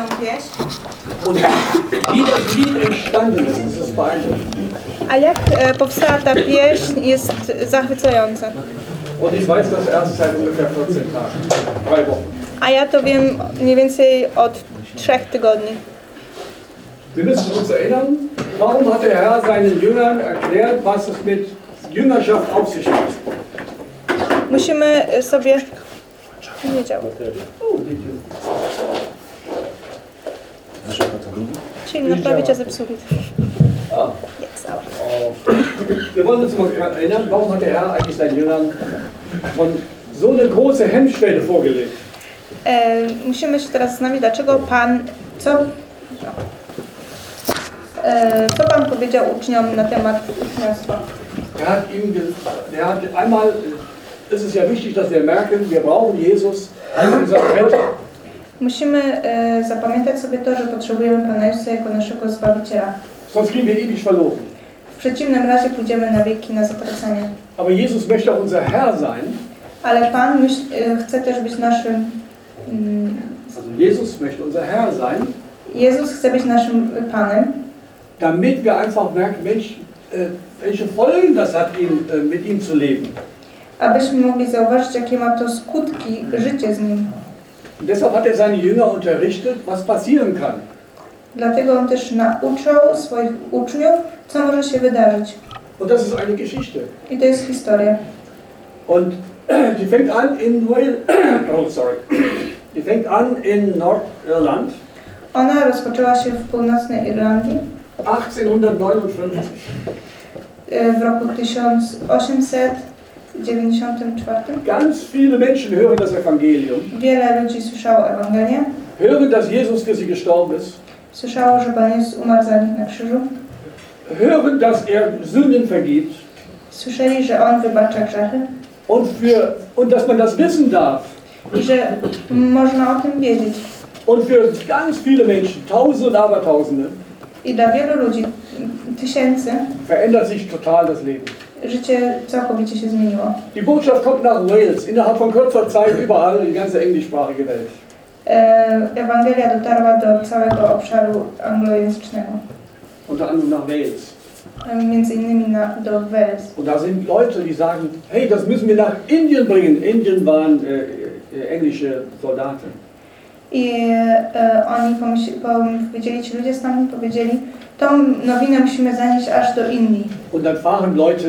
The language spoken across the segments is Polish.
tą pieśń. A jak e, powstała ta pieśń jest zachwycająca. Und ich weiß das erst seit ungefähr 14 Tagen, drei Wochen. A ja to wiem mniej więcej od trzech tygodni. Musimy sobie... Nie działa. Naprawić, a zepsuli. Ah. Oh. Wir wollen uns mal erinnern, warum hat der Herr eigentlich seinen Jüngern von so eine große Hemmschwelle vorgelegt? E, musimy się teraz zastanowić, dlaczego Pan... Co... E, co Pan powiedział uczniom na temat uczniostwa? Er hat ihm, er hat einmal, äh, ist es ja wichtig, dass wir merken, wir brauchen Jesus als unser Retter. Musimy e, zapamiętać sobie to, że potrzebujemy Pana Jezusa jako naszego Zbawiciela. Sonst gehen wir ewig verloren. W przeciwnym razie pójdziemy na wieki na zatracenie. Aber Jesus möchte auch unser Herr sein. Ale Pan myśl, e, chce też być naszym... mm, Also Jesus möchte unser Herr sein, Jezus chce być naszym Panem, damit wir einfach merken, Mensch, äh, welche Folgen das hat, ihn, äh, mit ihm zu leben. abyśmy mogli zauważyć, jakie ma to skutki życie z Nim. Und deshalb hat er seine Jünger unterrichtet, was passieren kann. Dlatego On też nauczał swoich uczniów, co może się wydarzyć. Und das ist eine Geschichte. I to jest historia. Und die fängt an in Wales, oh sorry, die fängt an in Nordirland, Ona rozpoczęła się w północnej Irlandii 1859. e, w roku 1894. Ganz viele Menschen hören das Evangelium, Wiele ludzi słyszało Ewangelię, hören, dass Jesus für sie gestorben ist, słyszało, że Pan Jezus umarł za nich na krzyżu, hören, dass er Sünden vergibt słyszeli, że On wybacza grzechy und, für, und dass man das wissen darf. i że można o tym wiedzieć. Und für ganz viele Menschen, Tausende und Abertausende, I dla wielu ludzi, tysięcy, verändert sich total das Leben. Życie całkowicie się zmieniło. Die Botschaft kommt nach Wales, innerhalb von kurzer Zeit überall in die ganze englischsprachige Welt. E, Ewangelia dotarła do całego obszaru anglojęzycznego, Unter anderem nach Wales. e, między innymi na, do Wales. Und da sind Leute, die sagen, hey, das müssen wir nach Indien bringen. Indien waren äh, äh, englische Soldaten. I e, oni pomyśl, powiedzieli, ci ludzie stamtąd powiedzieli, tą nowinę musimy zanieść aż do Indii. Und dann fahren Leute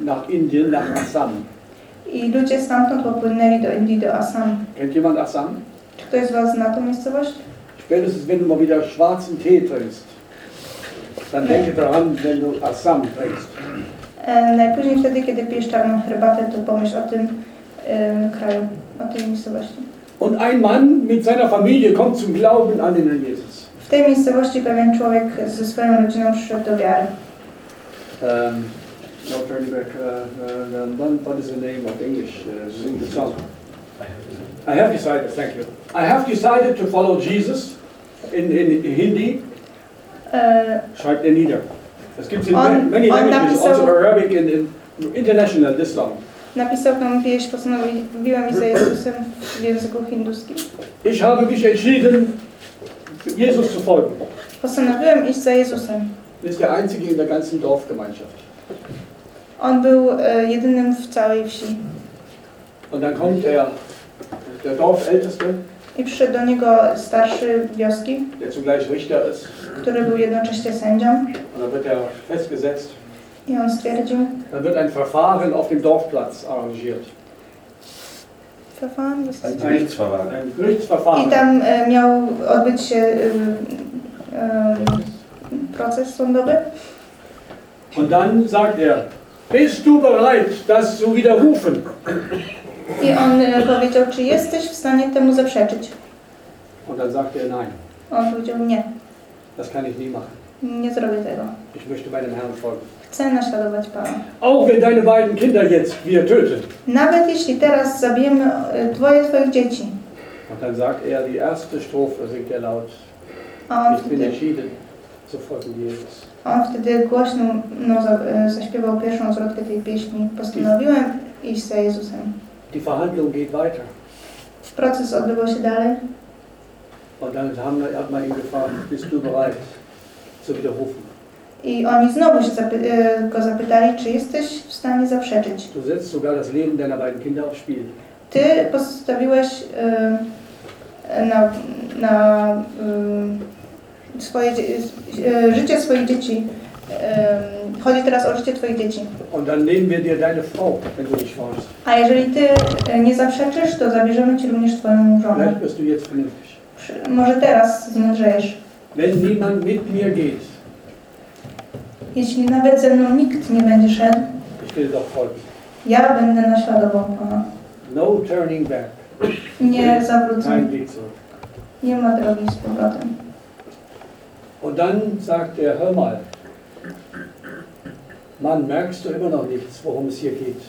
nach Indien, nach Assam. I ludzie stamtąd popłynęli do Indii, do Assam. Kennt jemand Assam? Czy ktoś z Was zna tą miejscowość? Spätestens, wenn du mal wieder schwarzen Tee trinkst, dann denke daran, wenn du Assam trinkst. E, najpóźniej wtedy, kiedy pijesz czarną herbatę, to pomyśl o tym e, kraju, o tej miejscowości. Und ein Mann mit seiner Familie kommt zum Glauben an den Herrn Jesus. Tej miejscowości pewien człowiek ze swoją rodziną przyszedł do wiary. Um, no, turning back, uh, uh, um, what is the name of English? Uh, the song. I have decided, thank you. I have decided to follow Jesus in, in Hindi. E, Schreibt er nieder. Es gibt in On- many languages, also Arabic and, and international, this song. napisał tą pieśń, postanowiłem iść za Jezusem w języku hinduskim. Ich habe mich entschieden, Jesus zu folgen. Postanowiłem iść za Jezusem. Er ist der Einzige in der ganzen Dorfgemeinschaft. On był e, jedynym w całej wsi. Und dann kommt der, der Dorfälteste, I przyszedł do niego starszy wioski, der zugleich Richter ist. który był jednocześnie sędzią. Und dann wird er festgesetzt. I on stwierdził, Dann wird ein Verfahren auf dem Dorfplatz arrangiert. Verfahren, was Ein ist Gerichtsverfahren. Ein I Gerichtsverfahren. tam e, miał odbyć się e, e, proces sądowy. Und dann sagt er, bist du bereit, das zu widerrufen? I on e, powiedział, czy jesteś w stanie temu zaprzeczyć? Und dann sagt er, nein, On powiedział, nie, das kann ich nie machen. nie zrobię tego. Ich möchte meinem Herrn folgen. Chcę naśladować Pana. Auch wenn deine beiden Kinder jetzt wir töten. Nawet jeśli teraz zabijemy e, dwoje Twoich dzieci. Und dann sagt er, die erste Strophe singt er laut. A on Ich bin wtedy, entschieden zu folgen Jesus. on wtedy głośno no, za, e, zaśpiewał pierwszą zwrotkę tej pieśni. Postanowiłem iść za Jezusem. Die Verhandlung geht weiter. Proces odbywał się dalej. Und dann haben wir, hat man ihn gefragt, bist du bereit zu widerrufen? I oni znowu się zapy- e, go zapytali, czy jesteś w stanie zaprzeczyć. Du setzt sogar das Leben deiner beiden Kinder aufs Spiel. Ty postawiłeś e, na, na e, swoje, dzie- e, życie swoich dzieci. E, Chodzi teraz o życie twoich dzieci. Und dann nehmen wir dir deine Frau, wenn du nicht. A jeżeli ty e, nie zaprzeczysz, to zabierzemy ci również twoją żonę. Vielleicht du jetzt vernünftig. Może teraz zmądrzejesz. Wenn niemand mit mir geht, Jeśli nawet ze mną nikt nie będzie szedł, ja będę naśladował Pana. No turning back. Nie zawrócę. Nie ma drogi z powrotem. Und dann sagt er, hör mal, Mann, merkst du immer noch nichts, worum es hier geht?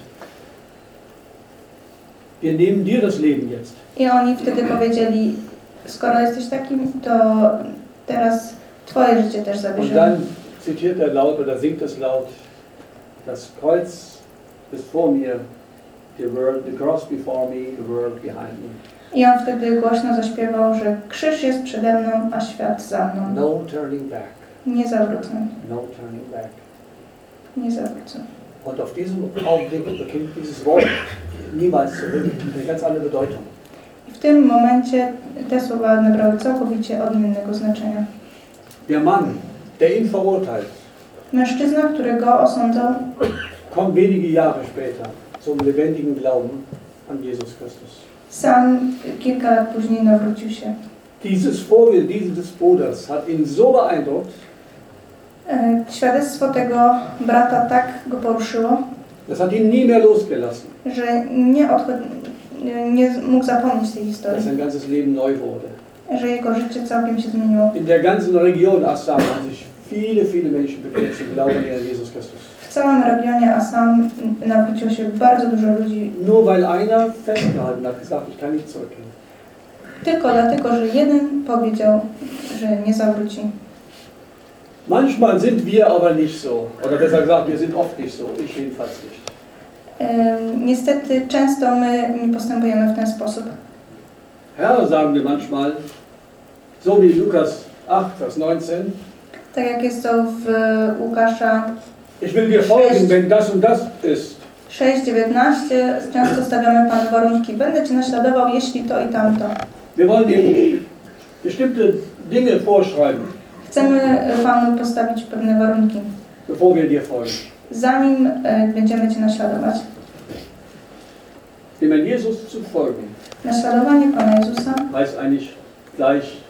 Wir nehmen dir das Leben jetzt. I oni wtedy powiedzieli, skoro jesteś takim, to teraz twoje życie też zabierzemy. Zitiert er laut oder singt es laut, das Kreuz ist vor mir, the world, the cross before me, the world behind me. I on wtedy głośno zaśpiewał, że krzyż jest przede mną, a świat za mną. No turning back, Nie zawrócę, no turning back. nie zawrócę. Und auf diesem Augenblick beginnt dieses Wort niemals zurück eine ganz andere Bedeutung. W tym momencie te słowa nabrały całkowicie odmiennego znaczenia. Der Mann, der ihn verurteilt, Mężczyzna, który go osądzał, kommt wenige Jahre später zum lebendigen Glauben an Jesus Christus. sam kilka lat później nawrócił się. Dieses Vorbild dieses Bruders hat ihn so beeindruckt, E, Świadectwo tego brata tak go poruszyło, das hat ihn nie mehr losgelassen, że nie, odchod... nie mógł zapomnieć tej dass historii, sein ganzes Leben neu wurde. Że jego życie całkiem się zmieniło. In der ganzen Region Assam haben sich viele, viele Menschen bekehrt zum Glauben an Jesus Christus. W całym regionie Assam nawróciło się bardzo dużo ludzi, Nur weil einer festgehalten hat, gesagt, ich kann nicht zurückgehen. tylko dlatego, że jeden powiedział, że nie zawróci. Manchmal sind wir aber nicht so. Oder besser gesagt, wir sind oft nicht so. Ich jedenfalls nicht. Niestety często my nie postępujemy w ten sposób. Herr, sagen wir manchmal, so wie Lukas 8, Vers 19, Tak jak jest to w Łukasza ich will dir folgen, wenn das und das ist. 6:19 często stawiamy Panu warunki. Będę Cię naśladował, jeśli to i tamto. Wir wollen ihm bestimmte Dinge vorschreiben, Chcemy Panu postawić pewne warunki. bevor wir dir folgen. Zanim e, będziemy Cię naśladować. Dem Jesus zu folgen, Naśladowanie Pana Jezusa heißt eigentlich gleich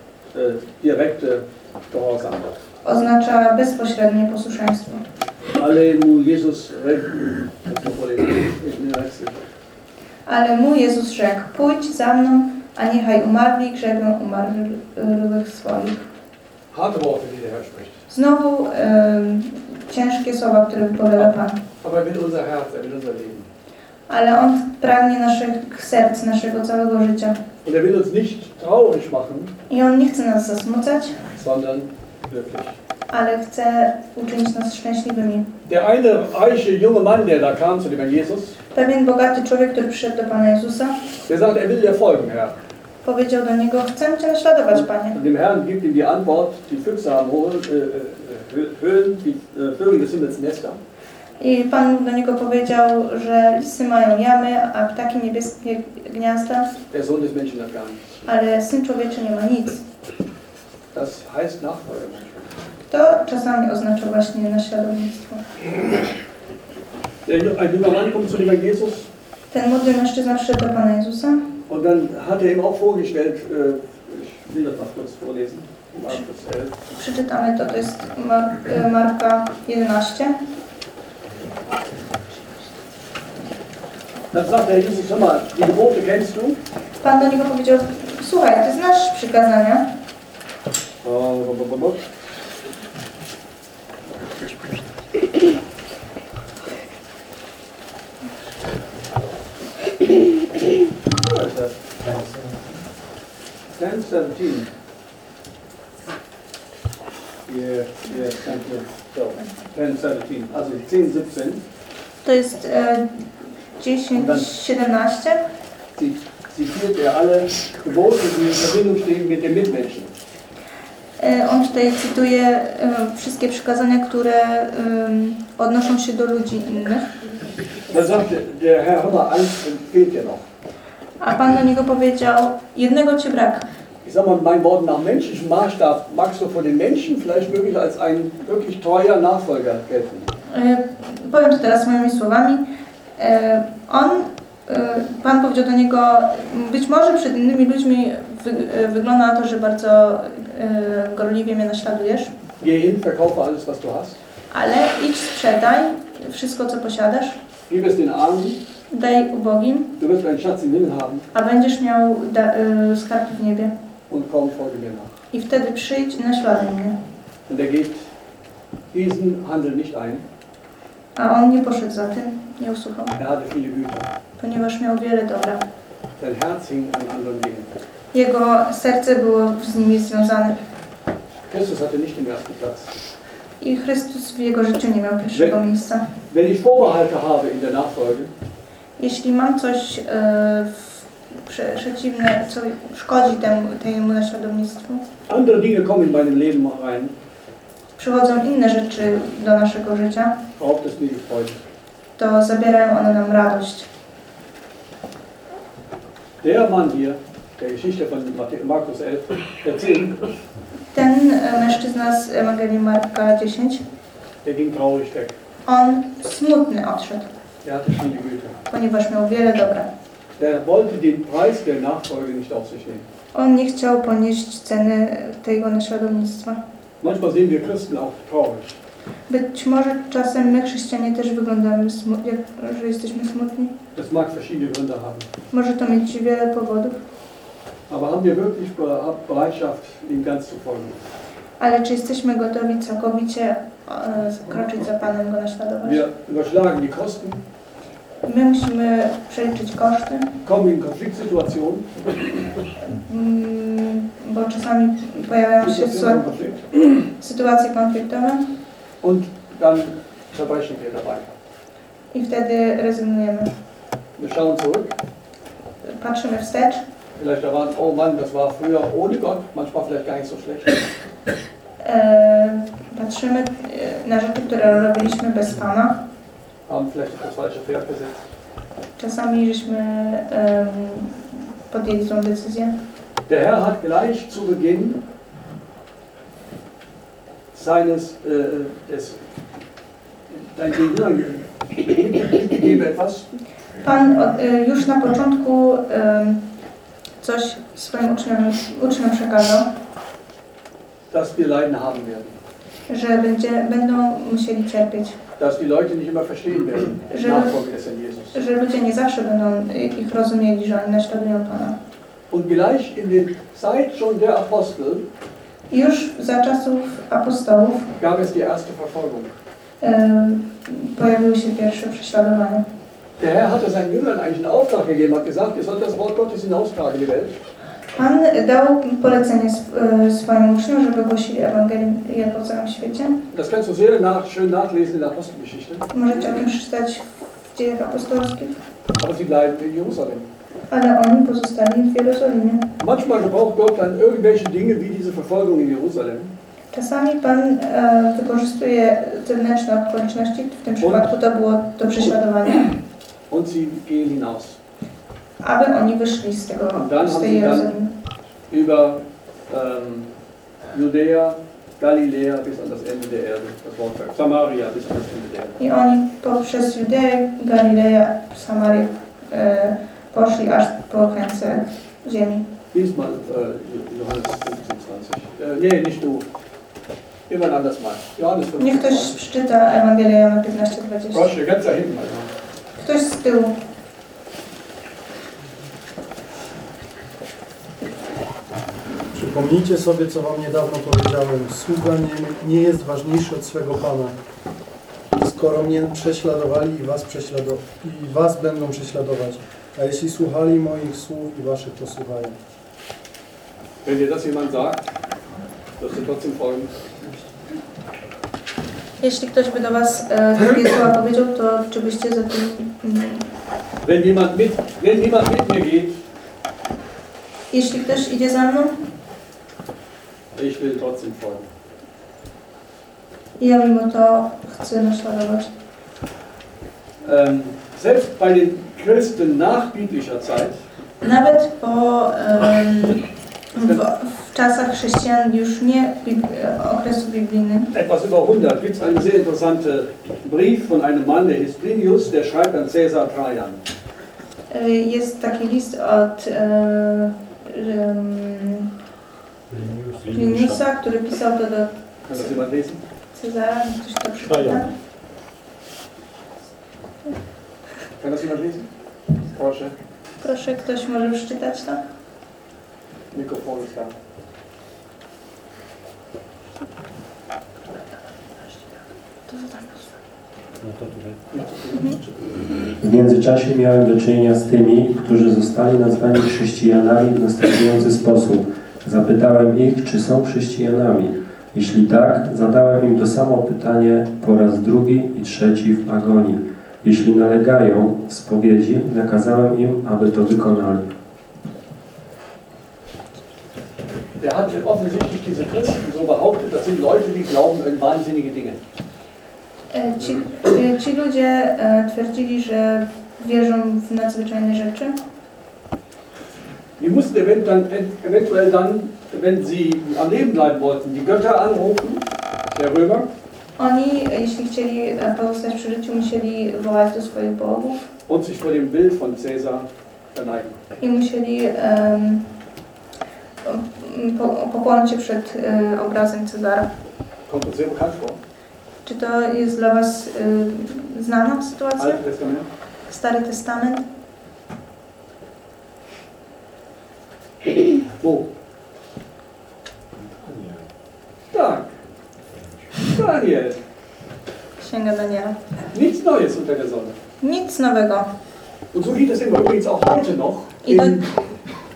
direkte Gehorsam. oznacza bezpośrednie posłuszeństwo. Ale mu den Wechsel. Ale mu Jezus rzekł, pójdź za mną, a niechaj umarli grzebią umarłych swoich. Harte Worte, die der Herr spricht. Znowu em, ciężkie słowa, które wypowiada Pan. Aber will unser Herz, will unser Leben. Ale On pragnie naszych serc, naszego całego życia. Und er will uns nicht traurig machen, I On nie chce nas zasmucać, sondern glücklich. ale chce uczynić nas szczęśliwymi. Der eine reiche junge Mann, der da kam zu dem Herrn Jesus, Pewien bogaty człowiek, który przyszedł do Pana Jezusa, der sagt, er will dir folgen, Herr. powiedział do Niego, chcę Cię naśladować, Panie. Und dem Herrn gibt ihm die Antwort, die Füchse haben Höhlen, äh, äh, Höhlen die äh, Vögel des Himmels Nester. I Pan do niego powiedział, że lisy mają jamy, a ptaki niebieskie gniazda, Der Sohn des Menschen hat gar nichts. ale Syn Człowieczy nie ma nic. Das heißt Nachfolge manchmal. To czasami oznacza właśnie naśladownictwo. Der, ein junger Mann kommt zu dem Herrn Jesus Ten młody mężczyzna przyszedł do Pana Jezusa und dann hat er ihm auch vorgestellt, äh, ich will das mal kurz vorlesen, Markus 11. Przeczytamy to, to jest Mar e, Marka 11. Dann sagt der Jesus, hör mal, die Gebote kennst du? Pan do niego powiedział, słuchaj, ty znasz przykazania, Where is that? 10, 17. Yeah, yeah, thank you. So, 10, 17. Also 10, 17. to jest e, 10, 17. Die zitiert er alle Gebote, die in Verbindung stehen mit den Mitmenschen. E, On tutaj cytuje e, wszystkie przykazania, które odnoszą się do ludzi innych, sagte der Herr, hör mal, eins fehlt dir noch. a Pan do niego powiedział, jednego Cię brak. Ich sag mal, mein Wort nach menschlichem Maßstab magst du von den Menschen vielleicht wirklich als ein wirklich treuer Nachfolger gelten. E, Powiem to teraz moimi słowami. E, On, e, Pan powiedział do niego, być może przed innymi ludźmi wy, wygląda na to, że bardzo gorliwie mnie naśladujesz, Geh hin, verkaufe alles, was du hast. ale idź sprzedaj wszystko, co posiadasz, Gib es den Armen, daj ubogim, a będziesz miał da, skarb w niebie. Und komm, folge mir nach. I wtedy przyjdź i naśladuj mnie. Und er geht diesen Handel nicht ein. A on nie poszedł za tym, nie usłuchał, Er hatte viele Güter. ponieważ miał wiele dobra. Sein Herz hing an anderen Dingen. Jego serce było z nimi związane Christus hatte nicht den ersten Platz. i Chrystus w jego życiu nie miał pierwszego miejsca. Wenn ich Vorbehalte habe in der Nachfolge, Jeśli mam coś e, w- przeciwne, co szkodzi temu, temu naśladownictwu, andere Dinge kommen in meinem Leben rein, przychodzą inne rzeczy do naszego życia, die Freude. to zabierają one nam radość. Der Mann hier, der Geschichte von Markus 11, erzählt, Ten e, mężczyzna z Ewangelii Marka 10, der ging traurig weg. on smutny odszedł, Er hatte ponieważ miał wiele dobra. Der wollte den Preis der Nachfolge nicht auf sich nehmen. On nie chciał ponieść ceny tego naśladownictwa. Manchmal sehen wir Christen auch traurig. Być może czasem my, chrześcijanie, też wyglądamy, jak, że jesteśmy smutni. Das mag verschiedene Gründe haben. Może to mieć wiele powodów. Aber haben wir wirklich Be- Bereitschaft, ihm ganz zu folgen? Ale czy jesteśmy gotowi całkowicie e, kroczyć za Panem, Go naśladować? Wir überschlagen die Kosten, My musimy przeliczyć koszty, kommen in Konfliktsituationen, mm, bo czasami pojawiają się Situationen Konflikt, sytuacje konfliktowe und dann zerbrechen wir dabei. i wtedy rezygnujemy. Wir schauen zurück, Patrzymy wstecz, vielleicht erwarten, oh Mann, das war früher ohne Gott, manchmal vielleicht gar nicht so schlecht. e, patrzymy e, na rzeczy, które robiliśmy bez Pana. Haben vielleicht auf das falsche Pferd gesetzt. Czasami żeśmy em, podjęli tą decyzję. Der Herr hat gleich zu Beginn seines, äh, des, dein mitgegeben etwas, Pan od- e, już na początku coś swoim uczniom, uczniom przekazał, dass wir Leiden haben werden. że będzie, będą musieli cierpieć, Dass die Leute nicht immer verstehen werden, Że- Nachfolge des Herrn Jesus. że ludzie nie zawsze będą i- ich rozumieli, że oni naśladują Pana. Und gleich in der Zeit schon der Apostel już za czasów apostołów gab es die erste Verfolgung. pojawiły się pierwsze prześladowania. Der Herr hatte seinen Jüngern eigentlich einen Auftrag gegeben, hat gesagt, ihr sollt das Wort Gottes hinaustragen in die Welt. Pan dał polecenie e, swoim uczniom, żeby głosili Ewangelię po całym świecie. Das kannst du sehr nach, schön nachlesen in der Apostelgeschichte. Możecie o tym przeczytać w dziejach apostolskich. Aber sie bleiben in Jerusalem. Ale oni pozostali w Jerozolimie. Manchmal gebraucht Gott dann irgendwelche Dinge wie diese Verfolgung in Jerusalem, Czasami Pan e, wykorzystuje zewnętrzne okoliczności, w tym przypadku to było to prześladowanie, und sie gehen hinaus. Aby oni wyszli z, tego, z tej Jerozolimy. Über ähm, Judäa, Galiläa bis an das Ende der Erde, das Wort sagt, Samaria bis an das Ende der Erde. I oni poprzez Judeę, Galileję, Samarię e, poszli aż po krańce ziemi. Lies mal äh, Johannes 15, 20. Äh, nee, nicht du. Jemand anders mal. Johannes 15, Niech ktoś 20. przeczyta Ewangelię Jana 15:20. Proszę, ganz hinten. Ktoś z tyłu. Przypomnijcie sobie, co wam niedawno powiedziałem. Sługa nie, nie jest ważniejszy od swego Pana. Skoro mnie prześladowali i was, prześlado- i was będą prześladować, a jeśli słuchali moich słów i waszych, to słuchają. Wenn dir das jemand sagt, wirst du trotzdem folgen. Jeśli ktoś by do Was e, takie słowa powiedział, to czy byście za tym... mm, Wenn jemand mit, wenn jemand mit mir geht, Jeśli ktoś idzie za mną, Ich will trotzdem folgen. ja mimo to chcę naśladować. Ähm, selbst bei den Christen nach biblischer Zeit Nawet po em, w, w czasach chrześcijan już nie bib, okresu biblijnym, etwas über 100 gibt es einen sehr interessanten Brief von einem Mann, der hieß Plinius, der schreibt an Caesar Trajan. e, jest taki list od e, em, Pliniusa, który pisał to do? Cezara, to das jemand lesen? Porsche, Proszę, ktoś może przeczytać to? Mikrofon ist da. W międzyczasie miałem do czynienia z tymi, którzy zostali nazwani chrześcijanami w następujący sposób. Zapytałem ich, czy są chrześcijanami. Jeśli tak, zadałem im to samo pytanie po raz drugi i trzeci w agonii. Jeśli nalegają w spowiedzi, nakazałem im, aby to wykonali. Der hat offensichtlich diese Christen so behauptet, das sind Leute, die glauben an wahnsinnige Dinge. E, Ci, e, ci ludzie e, twierdzili, że wierzą w nadzwyczajne rzeczy. Die mussten eventuell, dann, wenn sie am Leben bleiben wollten, die Götter anrufen, der Römer, Oni, jeśli chcieli e, pozostać przy życiu, musieli wołać do swoich bogów und sich vor dem Bild von Caesar verneigen. i musieli em, po, pokłonić się przed e, obrazem Cezara. Kommt uns sehr bekannt vor. Czy to jest dla Was e, znana sytuacja? Stary Testament? Wo? Tak. Daniel. Księga Daniela. Nichts Neues unter der Sonne. Nic nowego. Und so geht es immer übrigens auch heute noch I do, in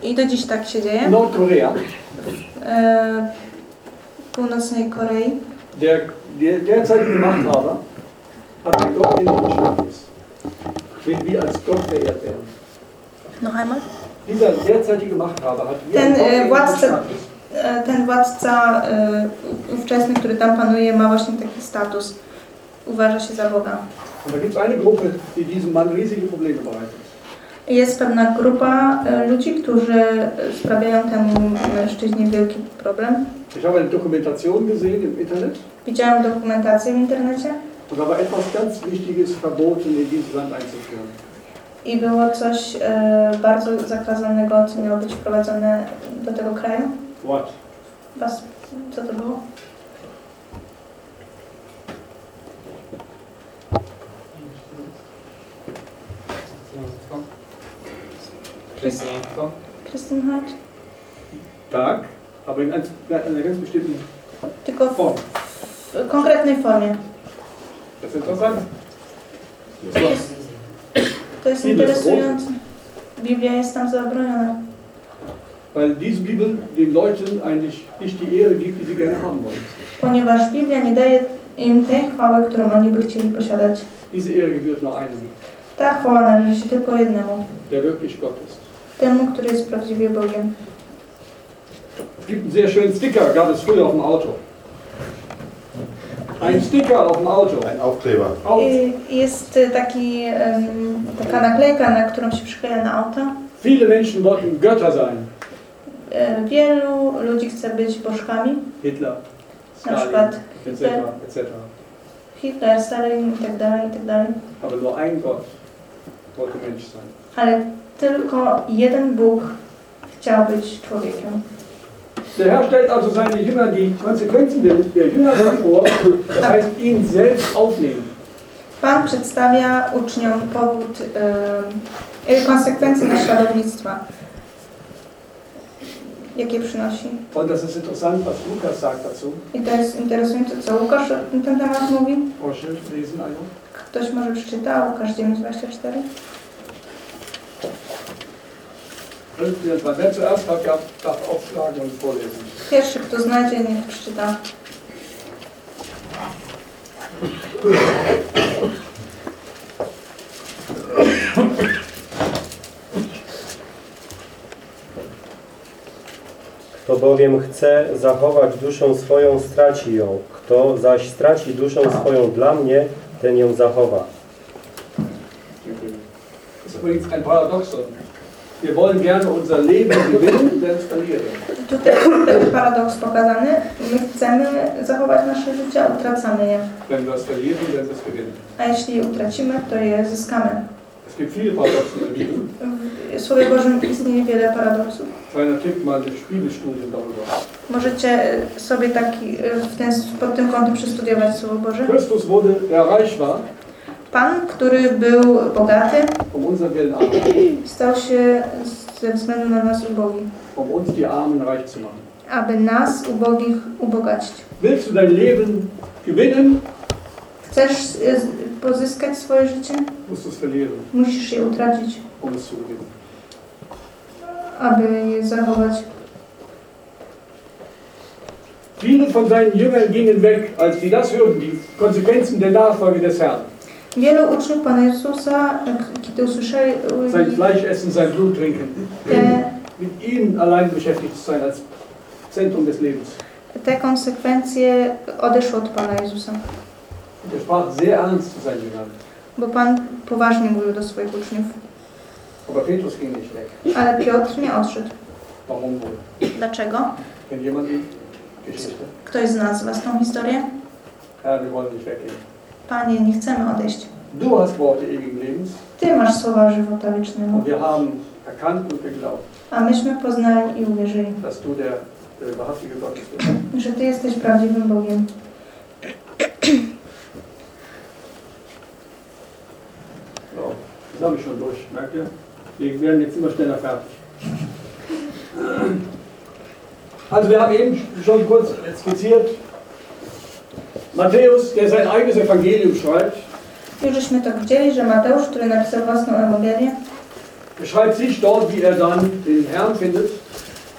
i do dziś tak się dzieje. Nordkorea. E, północnej Korei. Der, der derzeitige Machthaber hat einen gottähnlichen Status. Wird wie als Gott verehrt werden. Noch einmal. Hat wie Ten, władca-. E, ten władca e, ówczesny, który tam panuje, ma właśnie taki status. Uważa się za Boga. Jest pewna grupa e, ludzi, którzy e, sprawiają temu mężczyźnie wielki problem. Ich habe eine Dokumentation gesehen im Internet Widziałam dokumentację w internecie und da war etwas ganz Wichtiges verboten, in dieses Land einzuführen. I było coś e, bardzo zakazanego, co miało być wprowadzone do tego kraju. What? Was, co to było? Chrześcijaństwo? Christenheit? Tak, aber in ganz- in einer ganz bestimmten Tylko w, Form. w konkretnej formie. Das ist interessant. Jest, to jest interesujące. Biblia jest tam zabroniona. Weil diese Bibel den Leuten eigentlich nicht die Ehre gibt, die sie gerne haben wollen. Ponieważ Biblia nie daje im tej chwały, którą oni by chcieli posiadać. Diese Ehre gebührt nur einem, Ta chwała należy się tylko jednemu. der wirklich Gott ist. Temu, który jest prawdziwie Bogiem. Es gibt einen sehr schönen Sticker, gab es früher auf dem Auto. Ein Sticker auf dem Auto. Ein Aufkleber. I Jest y, taki, em, taka naklejka, na którą się przykleja na auto. viele Menschen wollten Götter sein. E, Wielu ludzi chce być bożkami. Hitler, Na Stalin, przykład etc. etc. Hitler, Stalin i tak dalej, i tak dalej. Aber nur ein Gott wollte Mensch sein. Ale tylko jeden Bóg chciał być człowiekiem. Der Herr stellt also seine Jünger die Konsequenzen der, Jüngerschaft vor, das heißt ihn selbst aufnehmen. Pan przedstawia uczniom powód, e, konsekwencje naśladownictwa, jakie przynosi. Und das ist interessant, was Lukas sagt dazu. I to jest interesujące, co Łukasz na ten temat mówi. Proszę lesen einfach. Ktoś może przeczyta, Łukasz 9,24. Aufschlagen und vorlesen. Pierwszy, kto znajdzie, niech przeczyta. Kto bowiem chce zachować duszę swoją, straci ją. Kto zaś straci duszę swoją dla mnie, ten ją zachowa. Ist übrigens ein Paradoxon. Wir wollen gerne unser Leben gewinnen, denn verlieren. Paradoks pokazany. My chcemy zachować nasze życie, a utracamy je. Wenn wir es verlieren, wir es gewinnen. A jeśli je utracimy, to je zyskamy. Es gibt viele Paradoxen in der Bibel. W Słowie Bożym istnieje wiele paradoksów. Kleiner Tipp mal das Bibelstudium darüber. Możecie sobie taki, w ten, pod tym kątem przestudiować Słowo Boże. Christus wurde, der reich war, Pan, który był bogaty, um unseren Willen arm, stał się ze względu na nas ubogi, um uns die Armen reich zu machen. aby nas ubogich ubogacić. Willst du dein Leben gewinnen, Chcesz y, pozyskać swoje życie? musst du es verlieren, Musisz je utracić, um es zu gewinnen. aby je zachować. Viele von seinen Jüngern gingen weg, als sie das hörten, die Konsequenzen der Nachfolge des Herrn. Wielu uczniów Pana Jezusa, k- kiedy usłyszeli Sein Fleisch essen, sein Blut trinken. Mit ihm allein beschäftigt zu sein als Zentrum des Lebens. te konsekwencje, odeszło od Pana Jezusa. Er sprach sehr ernst zu seinen Jüngern. Bo Pan poważnie mówił do swoich uczniów. Aber Petrus ging nicht weg. Ale Piotr nie odszedł. Warum wohl? Dlaczego? Kennt jemand die Geschichte? Ktoś z nas zna tą historię? Herr, wir wollen nicht weggehen. Panie, nie chcemy odejść. Du hast Worte ewigen Lebens Ty masz słowa żywota wiecznego. und wir haben erkannt und geglaubt, A myśmy poznali i uwierzyli, dass du der äh, wahrhaftige Gott bist. że Ty jesteś prawdziwym Bogiem. So, das habe ich schon durch, merkt ihr? Wir werden jetzt immer schneller fertig. Also wir haben eben schon kurz skizziert, Matthäus, der sein eigenes Evangelium schreibt, Już żeśmy to widzieli, że Mateusz, który napisał własną Ewangelię, beschreibt sich dort, wie er dann den Herrn findet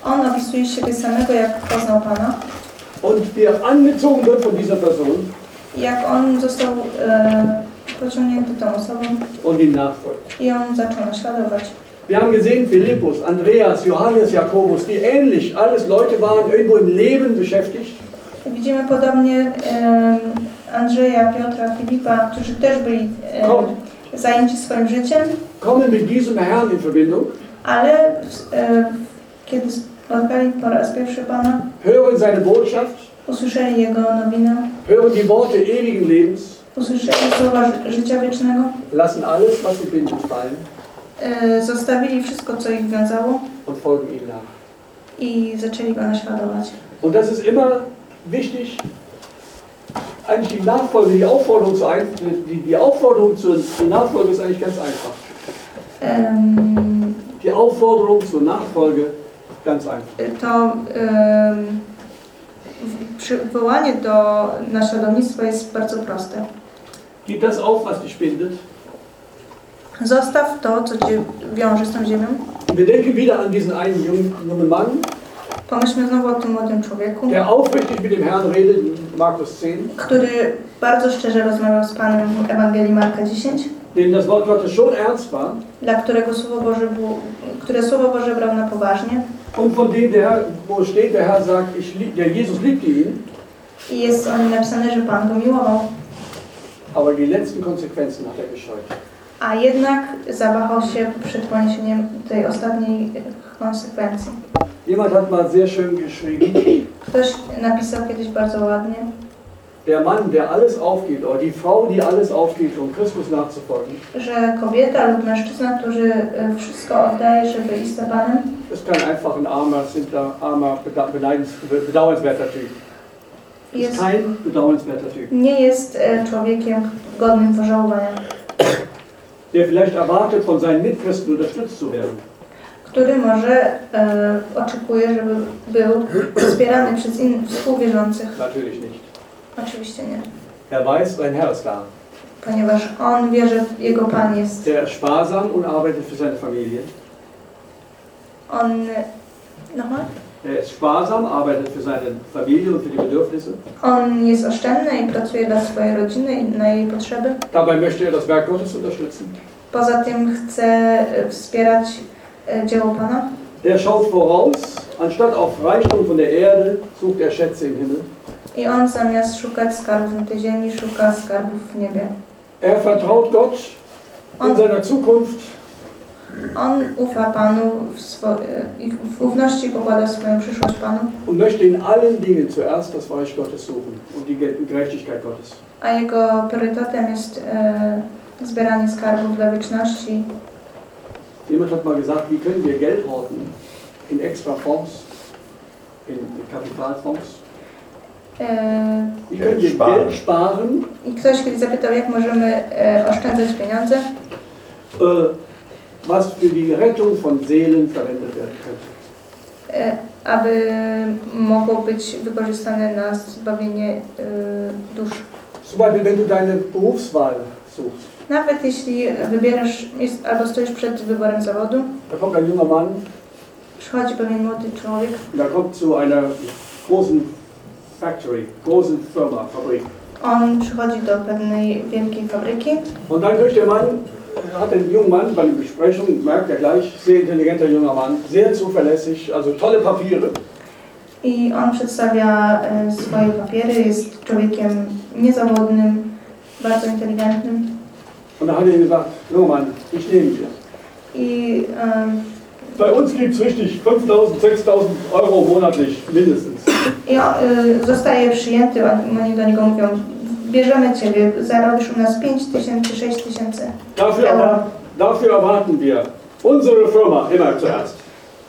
on opisuje siebie samego, jak poznał Pana, und wie er angezogen wird von dieser Person jak on został e, pociągnięty tą osobą und ihm nachfolgt. i on zaczął naśladować. Wir haben gesehen, Philippus, Andreas, Johannes, Jakobus, die ähnlich alles Leute waren, irgendwo im Leben beschäftigt, Widzimy podobnie Andrzeja, Piotra, Filipa, którzy też byli zajęci swoim życiem, kommen mit diesem Herrn in Verbindung, ale kiedy spotkali po raz pierwszy Pana, hören seine Botschaft, usłyszeli Jego nowinę, hören die Worte ewigen Lebens, usłyszeli słowa ży- życia wiecznego, lassen alles, was sie bindet, fallen e, zostawili wszystko, co ich wiązało. Und folgen ihm nach. i zaczęli Go naśladować. Und das ist immer wichtig, eigentlich die Nachfolge, die Aufforderung zur, Ein die, die Aufforderung zur, zur Nachfolge ist eigentlich ganz einfach. Em, Die Aufforderung zur Nachfolge ganz einfach. to em, przywołanie do naśladownictwa jest bardzo proste. Gib das auf, was dich bindet. Zostaw to, co Cię wiąże z tą ziemią. Wir denken wieder an diesen einen jungen, jungen Mann, Pomyślmy znowu o tym młodym człowieku, der aufrichtig mit dem Herrn redet, in Markus 10, który bardzo szczerze rozmawiał z Panem w Ewangelii Marka 10, dem das Wort Gottes schon ernst war. Dla którego Słowo Boże było, które Słowo Boże brał na poważnie. Und von dem der Herr, wo steht, der Herr sagt, ich, lieb- der Jesus liebte ihn, i jest o nim napisane, że Pan go miłował, aber die letzten Konsequenzen hat er gescheut. a jednak zawahał się przed poniesieniem tej ostatniej konsekwencji. Jemand hat mal sehr schön geschrieben, Ktoś napisał kiedyś bardzo ładnie, der Mann, der alles aufgibt, oder die Frau, die alles aufgibt, um Christus nachzufolgen, że kobieta lub mężczyzna, który e, wszystko oddaje, żeby iść za Panem, ist kein einfach ein armer, simpler, armer, bedauernswerter Typ. Ist jest, kein bedauernswerter Typ. nie jest e, człowiekiem godnym pożałowania, Der vielleicht erwartet, von seinen Mitchristen unterstützt zu werden. Który może e, oczekuje, żeby był wspierany przez innych współwierzących. Natürlich nicht. Oczywiście nie, Er weiß, sein Herr ist da. ponieważ on wie, że jego Pan jest. Der ist sparsam und arbeitet für seine Familie. On, nochmal? Er ist sparsam, arbeitet für seine Familie und für die Bedürfnisse. On jest oszczędny i pracuje dla swojej rodziny i na jej potrzeby. Dabei möchte er das Werk Gottes unterstützen. Poza tym chce e, wspierać dzieło Pana. Der schaut voraus anstatt auf Reichtum von der Erde, sucht er Schätze im Himmel. I on zamiast szukać skarbów na tej ziemi, szuka skarbów w niebie. Er vertraut Gott in On, seiner Zukunft on ufa Panu w swo- i w ufności pokłada swoją przyszłość Panu, und möchte in allen Dingen zuerst das Reich Gottes suchen und die Ge- Gerechtigkeit Gottes. a jego priorytetem jest e, zbieranie skarbów dla wieczności. Jemand hat mal gesagt, wie können wir Geld horten? In extra Fonds, in Kapitalfonds. E, Wie können wir Geld sparen. Geld sparen, I ktoś kiedyś zapytał, jak możemy e, oszczędzać pieniądze, äh, was für die Rettung von Seelen verwendet werden könnte. e, aby mogło być wykorzystane na zbawienie e, dusz. Zum Beispiel, wenn du deine Berufswahl suchst. Nawet jeśli wybierasz jest, albo stoisz przed wyborem zawodu, Da kommt ein junger Mann, przychodzi pewien młody człowiek, da kommt zu einer großen Factory, großen Firma, Fabrik. on przychodzi do pewnej wielkiej fabryki Und dann kriegt der Mann, hat den jungen Mann bei der Besprechung, merkt er gleich, sehr intelligenter junger Mann, sehr zuverlässig, also tolle Papiere. i on przedstawia e, swoje papiery, jest człowiekiem niezawodnym, bardzo inteligentnym Und da hat er gesagt, junger Mann, ich nehme dir. i Bei uns gibt es richtig 5000, 6000 Euro monatlich mindestens. I on y, zostaje przyjęty, on- oni do niego mówią, bierzemy Ciebie, zarobisz u nas 5 tysięcy, 6 tysięcy. Dafür, erwar- dafür erwarten wir unsere Firma immer zuerst.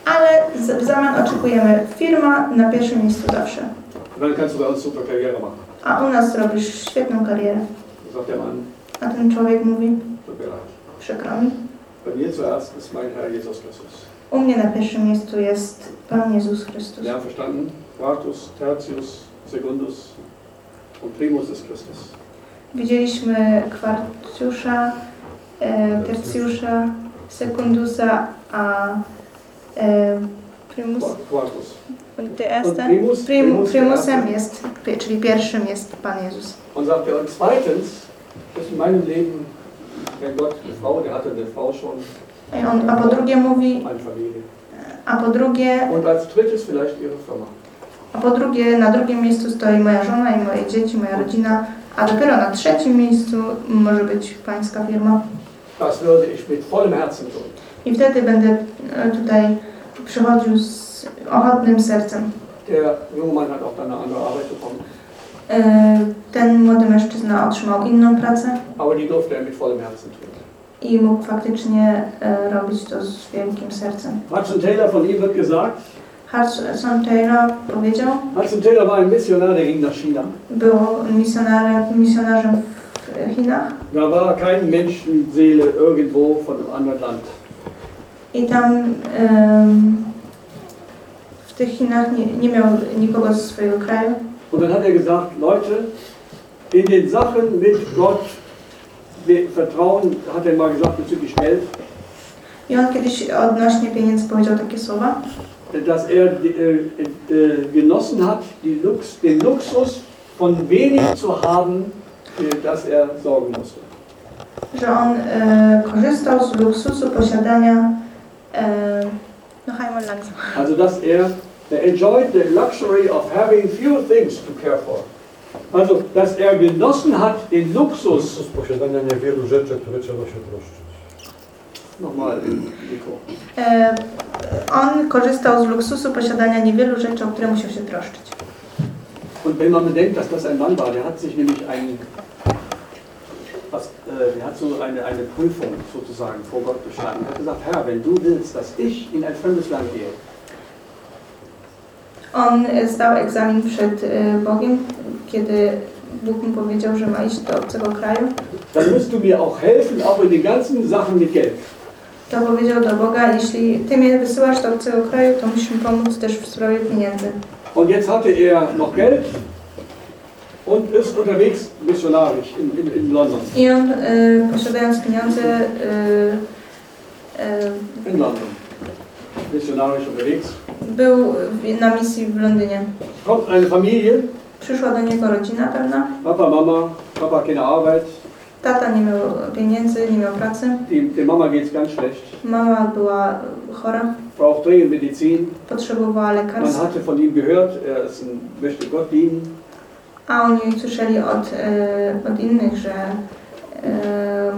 Ale z- w zamian oczekujemy firma na pierwszym miejscu zawsze. Und dann kannst du bei uns super Karriere machen. A u nas zrobisz świetną karierę. Sagt der Mann, A ten człowiek mówi, leid. przykro mi, Bei mir zuerst ist mein Herr Jesus Christus. u mnie na pierwszym miejscu jest Pan Jezus Chrystus. Wir haben verstanden, Quartus, Tertius, Secundus und Primus ist Christus. Widzieliśmy kwarciusza, e, tercjusza, sekundusa, a e, primus, Qua- Quartus. der Und erste, Primus, prim, Primus der primusem jest, pi- czyli pierwszym jest Pan Jezus. Und sagt er, und zweitens in meinem Leben, wenn Gott eine Frau, der hatte eine Frau schon, on, a po drugie mówi, a po drugie, Und als drittes vielleicht ihre Firma. a po drugie, na drugim miejscu stoi moja żona i moje dzieci, moja rodzina, a dopiero na trzecim miejscu może być pańska firma. Das würde ich mit vollem Herzen tun. I wtedy będę e, tutaj przychodził z ochotnym sercem. Der junge Mann hat auch dann eine andere Arbeit bekommen, E, Ten młody mężczyzna otrzymał inną pracę i mógł faktycznie e, robić to z wielkim sercem. Hudson Taylor, von ihm wird gesagt, Hudson Taylor powiedział, Hudson Taylor war ein Missionar, der ging nach China. był misjonarem, misjonarzem w Chinach Da war kein Menschenseele irgendwo von einem anderen Land. i tam em, w tych Chinach nie, nie miał nikogo ze swojego kraju. Und dann hat er gesagt, Leute, in den Sachen mit Gott, vertrauen, hat er mal gesagt bezüglich Geld, I on kiedyś odnośnie pieniędzy powiedział takie słowa, dass er äh, äh, genossen hat, Lux, den Luxus von wenig zu haben, für das er sorgen musste. że on e, korzystał z luksusu posiadania e, no Heimat langsam. Also dass er er enjoyed the luxury of having few things to care for. Also, dass er genossen hat den Luxus, z posiadania niewielu rzeczy, które trzeba się troszczyć. nochmal in Mikro, E, on korzystał z luksusu posiadania niewielu rzeczy, o które musiał się troszczyć. Und wenn man bedenkt, dass das ein Mann war, der hat sich nämlich ein, was, äh, der hat so eine, eine Prüfung sozusagen vor Gott bestanden. Er hat gesagt, Herr, wenn du willst, dass ich in ein fremdes Land gehe, On e, zdał egzamin przed e, Bogiem, kiedy Bóg mu powiedział, że ma iść do obcego kraju. dann musst du mir auch helfen, auch in den ganzen Sachen mit Geld. To powiedział do Boga, jeśli Ty mnie wysyłasz do obcego kraju, to musisz mi pomóc też w sprawie pieniędzy. Und jetzt hatte er noch Geld und ist unterwegs missionarisch in, in, in London. I on, e, posiadając pieniądze, e, e, In London. Missionarisch unterwegs. Był w- na misji w Londynie. Kommt eine Familie, Przyszła do niego rodzina pewna. Papa, Mama, Papa keine Arbeit, Tata nie miał pieniędzy, nie miał pracy. Die, der Mama geht es ganz schlecht. Mama była chora, Braucht dringend Medizin. potrzebowała Man lekarstw. hatte von ihm gehört, er ist ein, möchte Gott dienen. A oni słyszeli od, e, od innych, że, e,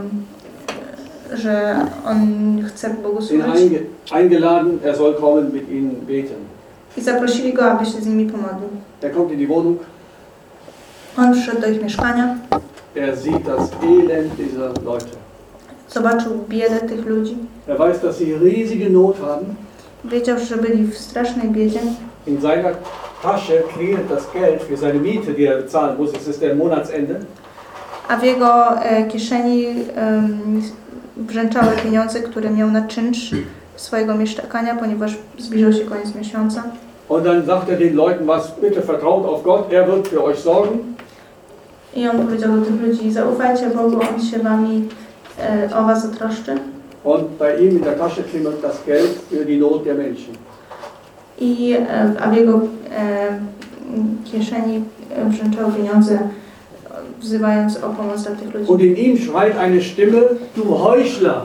że on chce Bogu służyć. einge, eingeladen, er soll kommen mit ihnen beten. I zaprosili go, aby się z nimi pomodlił. Er kommt in die Wohnung, On przyszedł do ich mieszkania, er sieht das Elend dieser Leute. zobaczył biedę tych ludzi. Er weiß, dass sie riesige Not haben. Wiedział, że byli w strasznej biedzie. In seiner Tasche klingelt das Geld für seine Miete, die er bezahlen muss. Es ist der Monatsende. A w jego e, kieszeni brzęczały pieniądze, które miał na czynsz swojego mieszkania, ponieważ zbliżał się koniec miesiąca. Und dann sagt er den Leuten was, bitte vertraut auf Gott, er wird für euch sorgen. I on powiedział do tych ludzi, zaufajcie Bogu, On się wami e, o was zatroszczy. Und bei ihm in der Tasche klingelt das Geld für die Not der Menschen. I, e, a w jego e, kieszeni brzęczały pieniądze, e, wzywając o pomoc dla tych Und in ihm schreit eine Stimme, du Heuchler,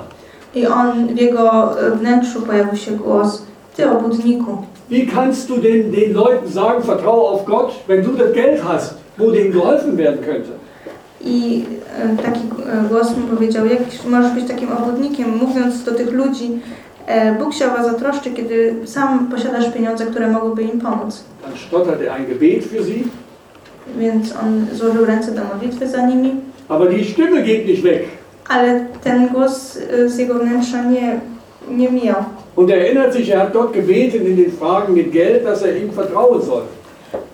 I on, w jego e, wnętrzu pojawił się głos, ty obudniku, wie kannst du denn den Leuten sagen, vertraue auf Gott, wenn du das Geld hast, wo denen geholfen werden könnte? I e, taki e, głos mu powiedział, jak możesz być takim obłudnikiem, mówiąc do tych ludzi, Bóg się o was zatroszczy, kiedy sam posiadasz pieniądze, które mogłyby im pomóc. Dann stottert er ein Gebet für sie, Więc on złożył ręce do modlitwy za nimi, aber die Stimme geht nicht weg. ale ten głos e, z jego wnętrza nie, nie mijał. Und er erinnert sich, er hat Gott gebeten in den Fragen mit Geld, dass er ihm vertrauen soll.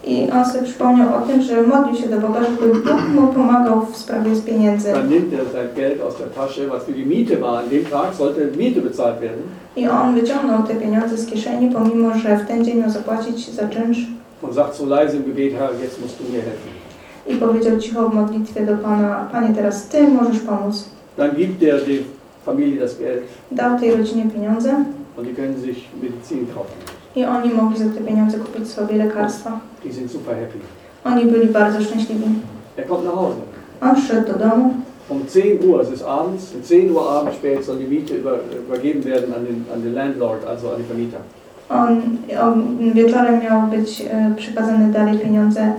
I on sobie przypomniał o tym, że modlił się do Boga, żeby Bóg mu pomagał w sprawie z pieniędzy. Dann nimmt er sein Geld aus der Tasche, was für die Miete war. An dem Tag sollte Miete bezahlt werden. I on wyciągnął te pieniądze z kieszeni, pomimo że w ten dzień miał zapłacić za czynsz. Und sagt so leise im Gebet, Herr, jetzt musst du mir helfen. I powiedział cicho w modlitwie do Pana, Panie, teraz Ty możesz pomóc. Dann gibt er der Familie das Geld Dał tej rodzinie pieniądze und die können sich Medizin kaufen. i oni mogli za te pieniądze kupić sobie lekarstwa. Die sind super happy. Oni byli bardzo szczęśliwi. Er kommt nach Hause. On szedł do domu. Um 10 Uhr, es ist abends, um 10 Uhr abends spät soll die Miete über, übergeben werden an den, an den Landlord, also an die Vermieter. On, on wieczorem miał być e, przekazane dalej pieniądze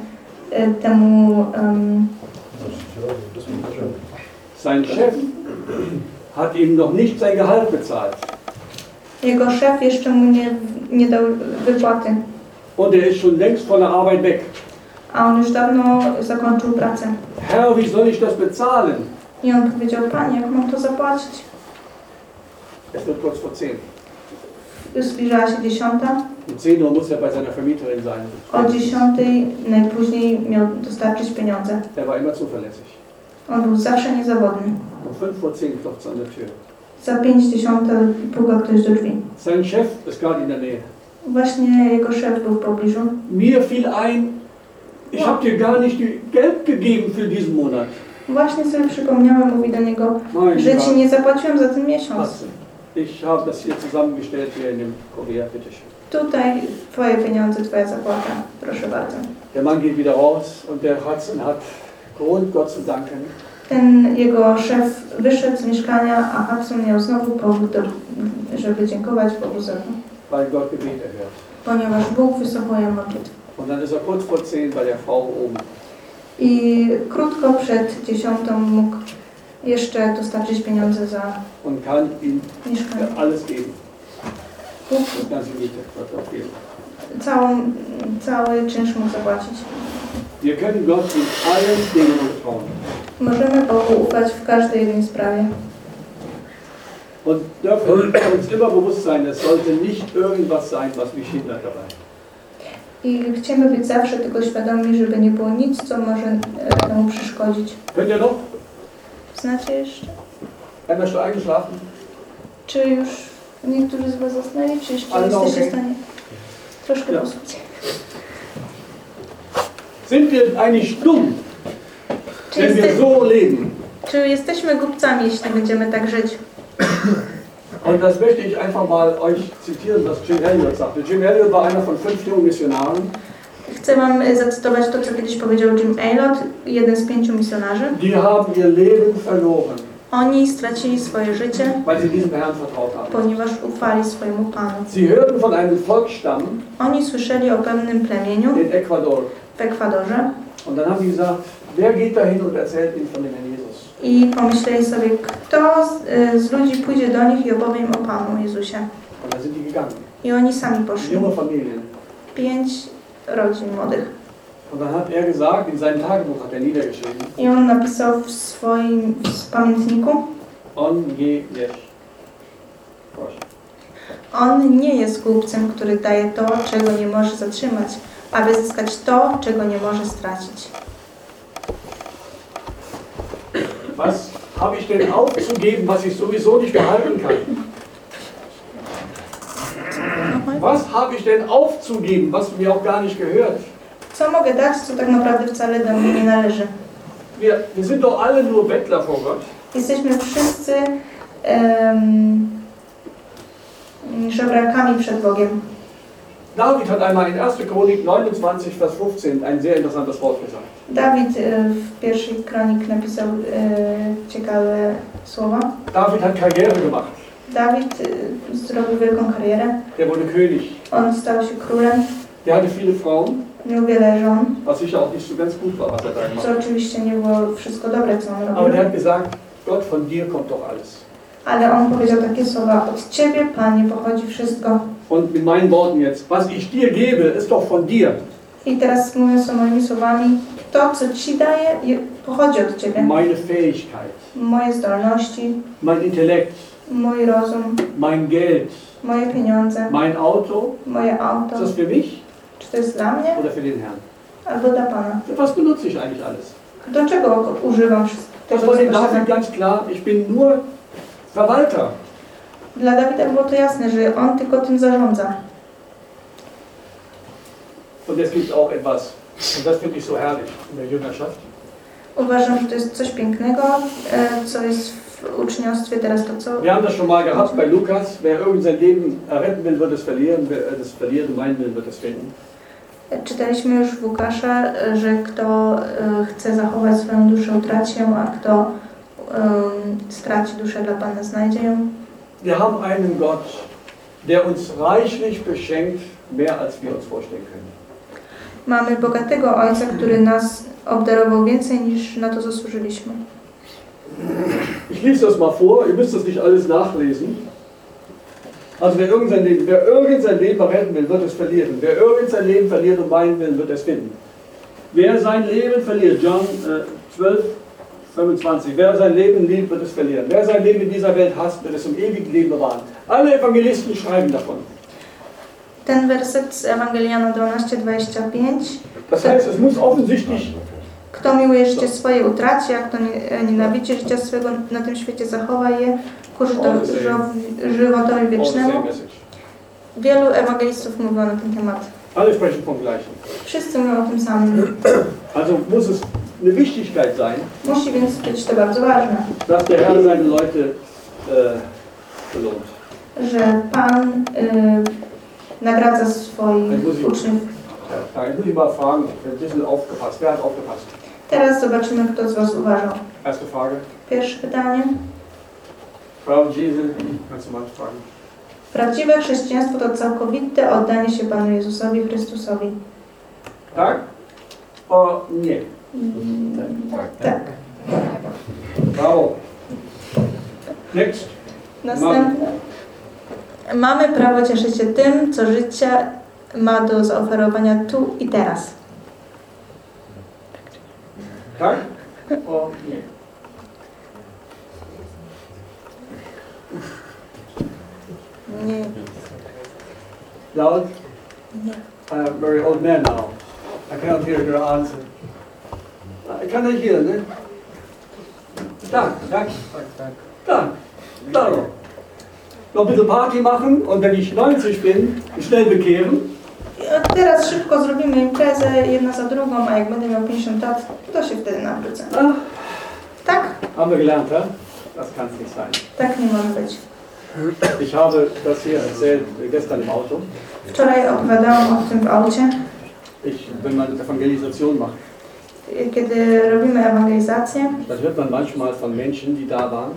e, temu em, Sein Chef hat ihm noch nicht sein Gehalt bezahlt. jego szef jeszcze mu nie, nie dał wypłaty, Und er ist schon längst von der Arbeit weg. a on już dawno zakończył pracę. Herr, wie soll ich das bezahlen? I on powiedział, Panie, jak mam to zapłacić? Es wird kurz vor 10. Już zbliżała się dziesiąta. Um 10 Uhr muss er bei seiner Vermieterin sein. O dziesiątej najpóźniej miał dostarczyć pieniądze. Er war immer zuverlässig. On był zawsze niezawodny. Um 5 vor 10 klopft an der Tür. Za pięć dziesiąta puka ktoś do drzwi. Sein Chef ist gerade in der Nähe. Właśnie jego szef był w pobliżu. Mir fiel ein, ich habe dir gar nicht Geld gegeben für diesen Monat. Właśnie sobie przypomniałem, mówi do niego, że ci nie zapłaciłem za ten miesiąc. Du. Ich habe das hier zusammengestellt hier in dem Kuvert. Tutaj twoje pieniądze, twoja zapłata. Proszę bardzo. Der Mann geht wieder raus und der Hudson hat Grund, Gott zu danken. Ten jego szef wyszedł z mieszkania, a Hudson miał znowu powód, do, żeby dziękować Bogu za to. weil Gott Gebet erhört. Ponieważ Bóg wysłuchuje modlitw. Und dann ist er kurz vor 10 bei der Frau oben. I krótko przed dziesiątą mógł jeszcze dostarczyć pieniądze za und kann ihm mieszkanie. alles geben. Bóg Das ganze Miete wird auch geben. całą, cały czynsz mógł zapłacić. Wir können Gott in allen Dingen vertrauen. Możemy Bogu ufać w każdej jednej sprawie. Und dürfen uns immer bewusst sein, es sollte nicht irgendwas sein, was mich hindert dabei. I chcemy być zawsze tego świadomi, żeby nie było nic, co może e, temu przeszkodzić. Könnt ihr noch? Znacie jeszcze? Einmal schon eingeschlafen? Czy już niektórzy z Was zasnęli, czy jeszcze Ale no, jesteście okej. w stanie troszkę Ja. posłuchać? Sind wir eigentlich dumm, Czy, wenn wir jeste, so leben? czy jesteśmy głupcami, jeśli będziemy tak żyć? Und das möchte ich einfach mal euch zitieren, was Jim Elliot sagte. Jim Elliot war einer von fünf jungen Missionaren Chcę Wam y, zacytować to, co kiedyś powiedział Jim Aylot, jeden z pięciu misjonarzy. Die haben ihr Leben verloren, Oni stracili swoje życie, weil sie diesem Herrn vertraut haben. ponieważ ufali swojemu Panu. Sie hörten von einem Volksstamm Oni słyszeli o pewnym plemieniu in Ecuador. w Ekwadorze Und dann haben sie gesagt, wer geht dahin und erzählt ihnen von dem Herrn Jesus? i pomyśleli sobie, kto z, y, z ludzi pójdzie do nich i opowie im o Panu Jezusie. Und dann sind die gegangen. I oni sami poszli. Junge Familien. Pięć rodzin młodych. Und dann hat er gesagt, in seinem Tagebuch hat er niedergeschrieben, I on napisał w swoim w pamiętniku, on je jest. Proszę. on nie jest głupcem, który daje to, czego nie może zatrzymać, aby zyskać to, czego nie może stracić. Was habe ich denn aufzugeben, was ich sowieso nicht behalten kann? Was habe ich denn aufzugeben, was mir auch gar nicht gehört? Co mogę dać, co tak naprawdę wcale do mnie nie należy? Wir, wir sind doch alle nur Bettler vor Gott. Jesteśmy wszyscy em, żebrakami przed Bogiem. David hat einmal in 1. Chronik 29, Vers 15 ein sehr interessantes Wort gesagt. Dawid e, w pierwszej kronik napisał e, ciekawe słowa. David hat Karriere gemacht. Dawid e, zrobił wielką karierę. Der wurde König. On stał się królem, Der hatte viele Frauen, miał wiele żon, was sicher auch nicht so ganz gut war, was er da gemacht co oczywiście nie było wszystko dobre, co on hat. Aber robił. der hat gesagt, Gott, von dir kommt doch alles. Ale on powiedział takie słowa, od Ciebie, Panie, pochodzi wszystko. Und mit meinen Worten jetzt, was ich dir gebe, ist doch von dir. I teraz mówiąc o moimi słowami, to, co Ci daję, je- pochodzi od Ciebie. Meine Fähigkeit, Moje zdolności, mein Intellekt, mój rozum, mein Geld, moje pieniądze, mein Auto. moje auto. Ist das für mich Czy to jest dla mnie, oder für den Herrn? albo dla Pana? Für was benutze ich eigentlich alles? Do czego używam wszystkiego, Das war dem David ganz klar, ich bin nur Verwalter. Dla Dawida było to jasne, że on tylko tym zarządza. Und es gibt auch etwas, und das finde ich so herrlich in der Jüngerschaft. Uważam, że to jest coś pięknego, e, co jest w uczniostwie teraz to, co... Wir haben das schon mal gehabt bei Lukas. Wer irgend sein Leben retten will, wird es verlieren. Wer es verliert und meinen will, wird es finden. Czytaliśmy już w Łukasza, że kto e, chce zachować swoją duszę, utraci ją, a kto em, straci duszę dla Pana, znajdzie ją. Wir haben einen Gott, der uns reichlich beschenkt, mehr als wir uns vorstellen können. Mamy bogatego Ojca, który nas obdarował więcej niż na to zasłużyliśmy. Ich lese das mal vor, ihr müsst das nicht alles nachlesen. Also wer irgend sein Leben, wer irgend sein Leben retten will, wird es verlieren. Wer irgend sein Leben verliert und meinen will, wird es finden. Wer sein Leben verliert, John äh, 12, 25, wer sein Leben liebt, wird es verlieren. Wer sein Leben in dieser Welt hasst, wird es im ewigen Leben bewahren. Alle Evangelisten schreiben davon. Ten werset z Ewangeliana 12:25. Das heißt, es muss offensichtlich Kto miłuje życie swoje utraci, a kto nie- nienawidzi życia swego na tym świecie zachowa je ku żywotowi wiecznemu. Wielu ewangelistów mówiło na ten temat. Alle sprechen vom Gleichen. Wszyscy mówią o tym samym. Also muss es eine Wichtigkeit sein, Musi więc być to bardzo ważne, dass der Herr seine Leute äh, belohnt. że Pan y, nagradza swoich uczniów. Ja, ich muss ich mal fragen, ein bisschen aufgepasst. Wer hat aufgepasst? Teraz zobaczymy, kto z Was uważał. Erste Frage. Pierwsze pytanie. Prawdziwe chrześcijaństwo to całkowite oddanie się Panu Jezusowi Chrystusowi. Tak? O nie. Tak. Brawo. Next. Następne. Mamy prawo cieszyć się tym, co życie ma do zaoferowania tu i teraz. Tak? O nie. Nie. Laut? Nie. I'm a very old man now. I cannot hear your answer. I nicht hear, ne? Tak, tak, tak, klaro. Noch ein bisschen Party machen und wenn ich 90 bin, schnell bekehren. Teraz szybko zrobimy imprezę jedna za drugą, a jak będę miał 50 lat, to się wtedy nawrócę. Tak? haben wir gelernt, ja? Das kann es nicht sein. Tak nie może być. Ich habe das hier erzählt äh, gestern im Auto. Wczoraj opowiadałam o tym w aucie. Ich, wenn man Evangelisation macht, Kiedy robimy ewangelizację, dann hört man manchmal von Menschen, die da waren,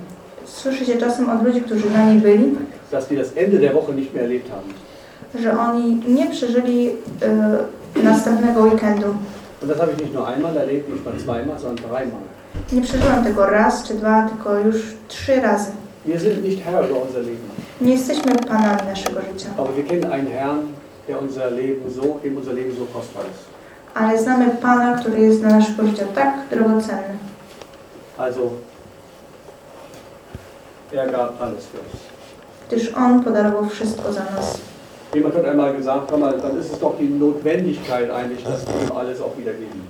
słyszy się czasem od ludzi, którzy na niej byli, dass die das Ende der Woche nicht mehr erlebt haben. Że oni nie przeżyli y, następnego weekendu. Und das habe ich nicht nur einmal erlebt, nicht nur zweimal, sondern dreimal. Nie przeżyłam tego raz czy dwa, tylko już trzy razy. Wir sind nicht Herr über unser Leben, Nie jesteśmy panami naszego życia, aber wir kennen einen Herrn, der unser Leben so, dem unser Leben so kostbar ist. ale znamy Pana, który jest dla naszego życia tak drogocenny. Also, er gab alles für uns. Gdyż On podarował wszystko za nas. Jemand hat einmal gesagt, dann ist es doch die Notwendigkeit eigentlich, dass wir ihm alles auch wiedergeben.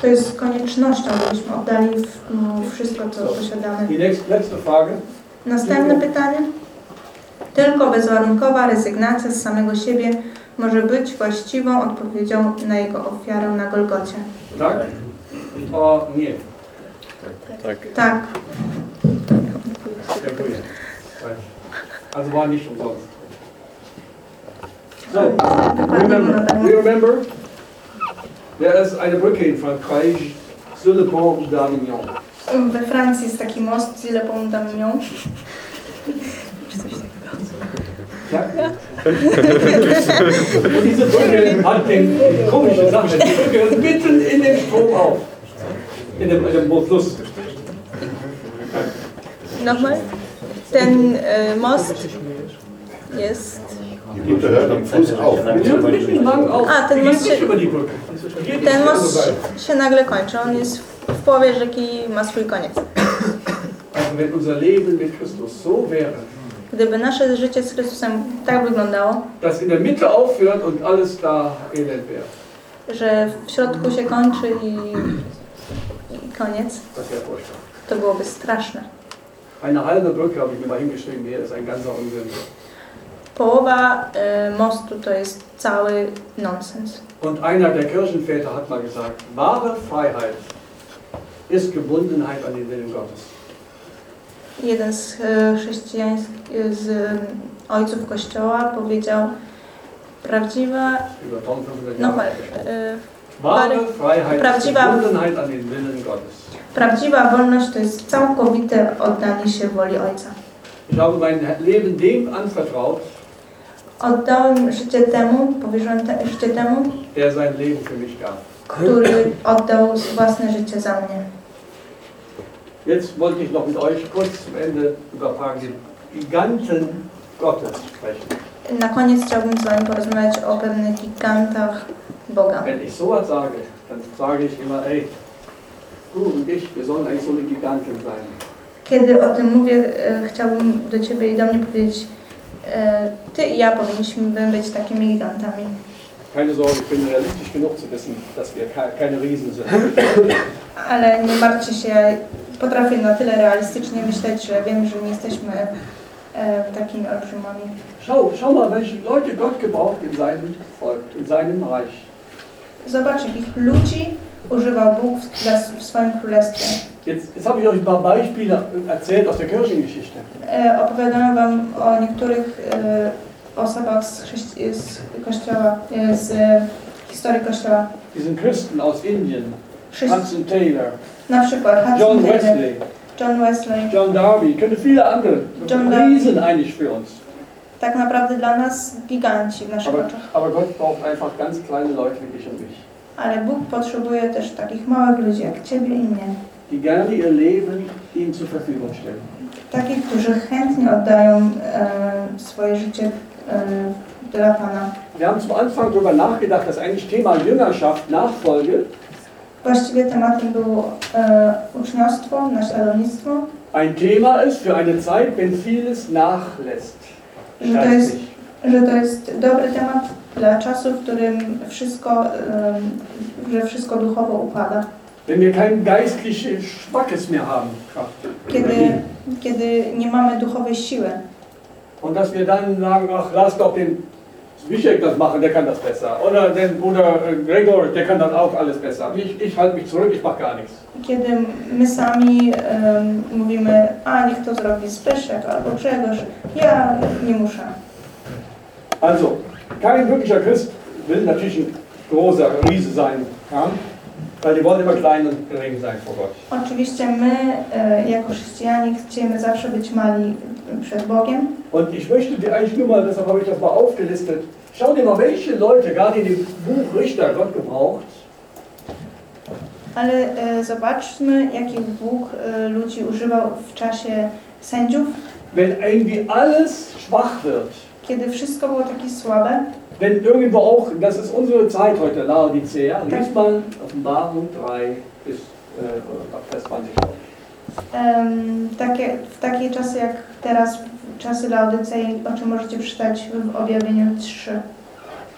To jest koniecznością, żebyśmy oddali mu wszystko, co posiadamy. Die nächste, letzte Frage. Następne pytanie. Tylko bezwarunkowa rezygnacja z samego siebie może być właściwą odpowiedzią na Jego ofiarę na Golgocie. Tak? O nie. Tak, Dziękuję. Also war nicht umsonst. Było remember, tak. we remember, there is eine Brücke in Frankreich, sur le pont d'Avignon. We Francji jest taki most z Ilepą Daminią. Ja? Und diese Brücke hat den, komische Sache, die Brücke ist mitten in dem Strom auf. In dem, in dem Fluss. Nochmal. Ten y, most jest... Die hört am Fuß auf. Ah, ten Most się- Ten most się nagle kończy. On jest w połowie rzeki i ma swój koniec. Also wenn unser Leben mit Christus so wäre, Gdyby nasze życie z Chrystusem tak wyglądało, dass in der Mitte aufhört und alles da elend wäre, że w środku się kończy i, i koniec, furchtbar. to byłoby straszne. Eine halbe Brücke habe ich mir mal hingeschrieben, hier ist ein ganzer Unsinn. Połowa y, mostu to jest cały nonsens. Und einer der Kirchenväter hat mal gesagt, wahre Freiheit ist Gebundenheit an den Willen Gottes. Jeden z y, chrześcijańskich, z y, ojców kościoła powiedział, prawdziwa, Über 1500 no, y, Wahre Freiheit ist Prawdziwa- Gebundenheit an den Willen Gottes. prawdziwa wolność to jest całkowite oddanie się woli Ojca. Ich habe mein Leben dem anvertraut, Oddałem życie temu, powierzyłem te, życie temu, der sein Leben für mich gab. który oddał własne życie za mnie. Jetzt wollte ich noch mit euch kurz zum Ende über ein paar Giganten Gottes sprechen. Na koniec chciałbym z Wami porozmawiać o pewnych gigantach Boga. Wenn ich sowas sage, dann sage ich immer, ey, du und ich, wir sollen eigentlich so eine Giganten sein. Kiedy o tym mówię, e, chciałbym do Ciebie i do mnie powiedzieć, Ty i ja powinniśmy być takimi gigantami. Keine Sorge, ich bin realistisch genug zu wissen, dass wir ke- keine Riesen sind. Ale nie martwcie się, potrafię na tyle realistycznie myśleć, że wiem, że nie jesteśmy e, takimi olbrzymami. Schau, schau mal, welche Leute Gott gebraucht in seinem Volk, in seinem Reich. Zobacz, jakich ludzi używał Bóg w, swoim królestwie. Jetzt, jetzt habe ich euch ein paar Beispiele erzählt aus der Kirchengeschichte. E, opowiadamy Wam o niektórych e, osobach z, z kościoła, e, z historii kościoła. Diesen Christen aus Indien, Chrześci- Hudson Taylor, na przykład John Hudson Taylor, Wesley, John Wesley. John Darby, könnte viele andere John. Riesen eigentlich für uns. Tak naprawdę dla nas giganci w naszych Aber, oczach. aber Gott braucht einfach ganz kleine Leute wie dich und mich, Ale Bóg potrzebuje też takich małych ludzi jak Ciebie i mnie. die gerne ihr Leben ihm zur Verfügung stellen. Takich, którzy chętnie oddają e, swoje życie e, dla Pana. Wir haben zum Anfang darüber nachgedacht, dass eigentlich Thema Jüngerschaft, Nachfolge, Właściwie tematem było e, uczniostwo, naśladownictwo, ein Thema ist für eine Zeit, wenn vieles nachlässt. że to jest, że to jest dobry temat dla czasu, w którym wszystko, że wszystko duchowo upada. Wenn wir kein geistliches Schwaches mehr haben, Kiedy, kiedy nie mamy duchowej siły. und dass wir dann sagen, ach, lass doch den Zwischek das machen, der kann das besser. Oder den Bruder äh, Gregor, der kann dann auch alles besser. Ich, ich halte mich zurück, ich mache gar nichts. Kiedy my sami em, mówimy, a niech to zrobi Zbyszek albo Grzegorz, ja nie muszę. Also, kein wirklicher Christ will natürlich großer Riese sein kann, weil die wollen immer klein und gering sein vor Gott. Oczywiście my, e, jako chrześcijanie, chcemy zawsze być mali przed Bogiem. Und ich möchte dir eigentlich nur mal, deshalb habe ich das mal aufgelistet, schau dir mal, welche Leute gerade in dem Buch Richter Gott gebraucht, Ale e, zobaczmy, jakich Bóg e, ludzi używał w czasie sędziów, wenn irgendwie alles schwach wird, kiedy wszystko było takie słabe. wenn irgendwo auch, das ist unsere Zeit heute, Laodicea, liest mal Offenbarung 3 bis äh, Vers 20 auf. Em, takie, w takie czasy jak teraz, czasy Laodycei, o czym możecie przeczytać w objawieniu 3.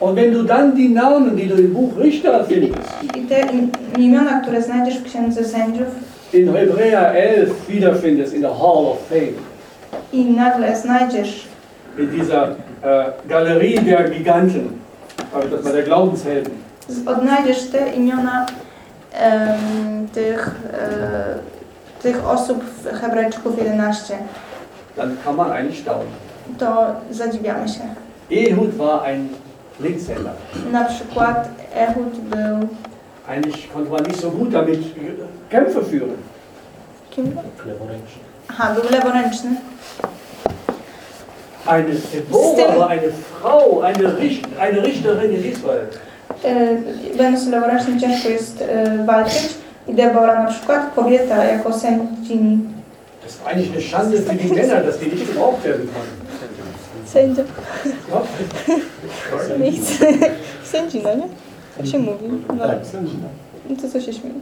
Und wenn du dann die Namen, die du im Buch Richter findest, I te im- imiona, które znajdziesz w Księdze Sędziów in Hebräer 11 wiederfindest, in der Hall of Fame, i nagle znajdziesz in dieser äh, Galerie der Giganten, habe ich das mal, der Glaubenshelden, odnajdziesz te imiona em, tych, e, tych osób w Hebrajczyków 11, dann kann man eigentlich staunen. to zadziwiamy się. Ehud war ein Linkshänder. Na przykład Ehud był Eigentlich konnte man nicht so gut damit Kämpfe führen. kim? Aha, był leworęczny. Eine Deborah eine Frau, eine, Richt, eine Richterin in Israel. Będąc leworęcznym ciężko jest walczyć. I Debora na przykład, kobieta jako sędzini. Das ist eigentlich eine Schande für die Männer, dass die nicht gebraucht werden konnten. Sędzia. Ja? Miejsce. Sędzina, nie? Tak się mówi. No. Tak, sędzina. No to co się śmieje?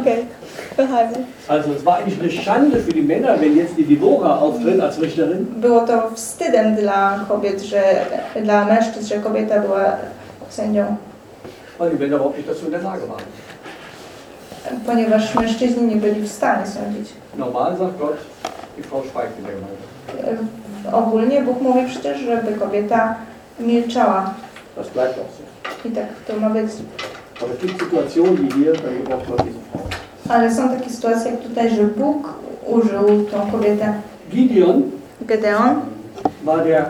Okej, kochani. Also es war eigentlich eine Schande für die Männer, wenn jetzt die Deborah auftritt als Richterin. Było to wstydem dla kobiet, że dla mężczyzn, że kobieta była sędzią, weil die Männer überhaupt nicht dazu in der Lage waren. ponieważ mężczyźni nie byli w stanie sądzić. Normal sagt Gott, die Frau schweigt in der Gemeinde. Ogólnie Bóg mówi przecież, żeby kobieta milczała. Das bleibt auch so. I tak to ma być. Aber es gibt Situationen wie hier, gebraucht Frau. Ale są takie sytuacje jak tutaj, że Bóg użył tą kobietę. Gideon Gedeon war der,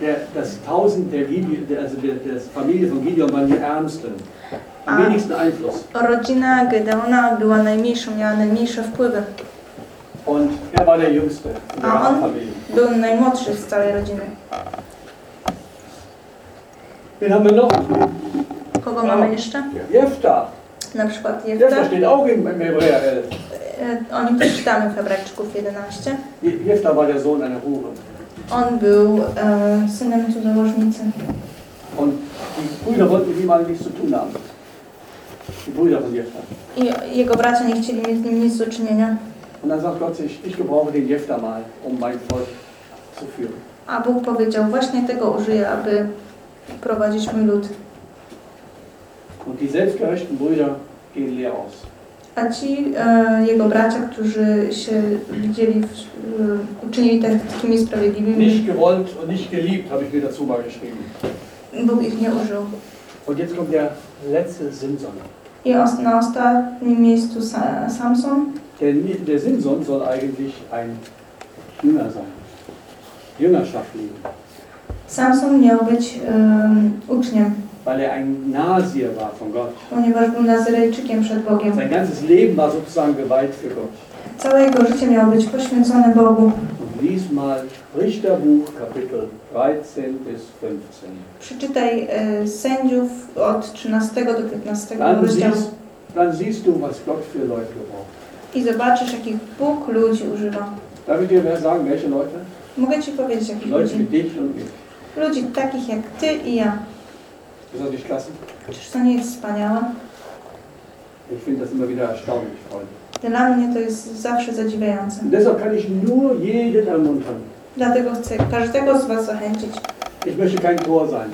der das Tausend der Gideon, der, also der, der Familie von Gideon waren die Ärmsten. Am wenigsten Einfluss. Rodzina Gedeona była najmniejszą, miała najmniejsze wpływy. Und er war der Jüngste der Ah. Familie. Był najmłodszy z całej rodziny. Wen haben wir noch? Kogo mamy jeszcze? Jefta. Na przykład Jefta Jefta. steht auch im, im Hebräer 11. E, O nim też czytamy w Hebrajczyków 11. Je- Jefta war der Sohn einer Hure. On był e, synem cudzołożnicy. Und die Brüder wollten mit ihm alle nichts zu tun haben. Die Brüder von Jefta. I jego bracia nie chcieli mieć z nim nic do czynienia. Und dann sagt Gott sich, ich gebrauche den Jefta mal, um mein Volk zu führen. A Bóg powiedział, właśnie tego użyję, aby prowadzić mój lud. Und die selbstgerechten Brüder gehen leer aus. A ci e, jego bracia, którzy się widzieli, w, e, uczynili tak takimi sprawiedliwymi, Nicht gewollt und nicht geliebt, habe ich mir dazu mal geschrieben. Bóg ich nie użył. Und jetzt kommt der letzte Simson. I os, na ostatnim miejscu Sa, Samson. Der, der Simson soll eigentlich ein Jünger sein. Jüngerschaft leben. Samson miał być em, uczniem, Weil er ein Nasir war von Gott. ponieważ był Nazyrejczykiem przed Bogiem. Sein ganzes Leben war sozusagen geweiht für Gott. Całe jego życie miało być poświęcone Bogu. Lies mal Richterbuch, Kapitel 13 bis 15. Przeczytaj e, sędziów od 13 do 15 Dann rozdziału siehst, dann siehst du, was Gott für Leute gebraucht. i zobaczysz, jakich Bóg ludzi używa. Darf ich dir wer sagen, welche Leute? Mogę Ci powiedzieć, jakich Leute ludzi. wie dich und mich. Ludzi takich jak Ty i ja. Ist das nicht klasse? Czyż to nie jest wspaniałe? Ich finde das immer wieder erstaunlich, Freunde. Dla mnie to jest zawsze zadziwiające. Und deshalb kann ich nur jeden ermuntern. Dlatego chcę każdego z Was zachęcić. Ich möchte kein Tor sein,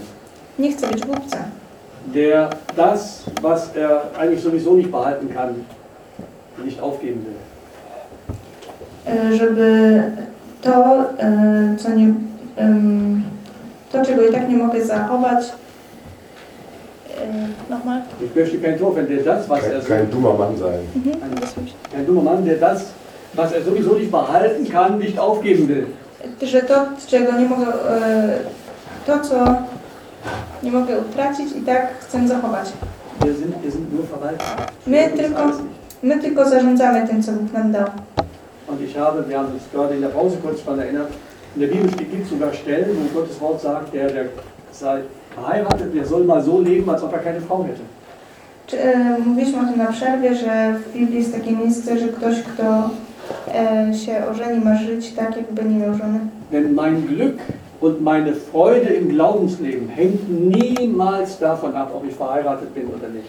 Nie chcę być głupcem, der das, was er eigentlich sowieso nicht behalten kann, nicht aufgeben will. e, żeby to, e, co nie, em, to czego i tak nie mogę zachować, nochmal, Ich möchte kein Tor, wenn der das, was er Kein, so, kein dummer Mann sein. mhm. ein dummer Mann, der das, was er sowieso nicht behalten kann, nicht aufgeben will. że to, czego nie mogę e, to, co nie mogę utracić i tak chcę zachować. Wir sind, wir sind nur Verwalter. My tylko, my tylko zarządzamy tym, co Bóg nam dał. Und ich habe, wir haben uns gerade in der Pause kurz daran erinnert, in der Bibel gibt es sogar Stellen, wo Gottes Wort sagt, der, der sei verheiratet, der soll mal so leben, als ob er keine Frau hätte. Czy, e, mówiliśmy o tym na przerwie, że w Biblii jest takie miejsce, że ktoś, kto e, się ożeni, ma żyć tak, jakby nie miał żony. Denn mein Glück und meine Freude im Glaubensleben hängt niemals davon ab, ob ich verheiratet bin oder nicht.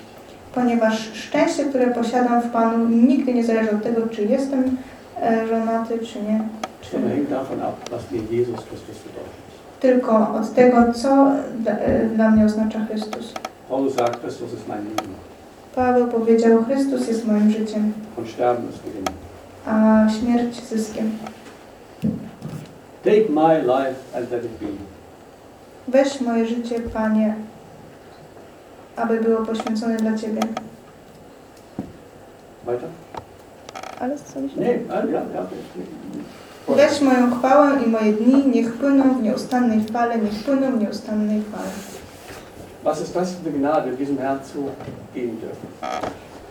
Ponieważ szczęście, które posiadam w Panu, nigdy nie zależy od tego, czy jestem e, żonaty, czy nie. Czy, Sondern hängt davon ab, was mir Jesus Christus bedeutet. Tylko od tego, co dla, e, dla mnie oznacza Chrystus. Paulus sagt, Christus ist mein Leben Paweł powiedział, Chrystus jest moim życiem, und Sterben ist Gewinn. a śmierć zyskiem. Take my life and let it be. Weź moje życie, Panie, aby było poświęcone dla Ciebie. Weiter? Ale co äh, ja, ja. Weź moją chwałę i moje dni niech płyną w nieustannej fale, niech płyną w nieustannej fale. Was ist das für eine Gnade, diesem Herrn zu gehen dürfen?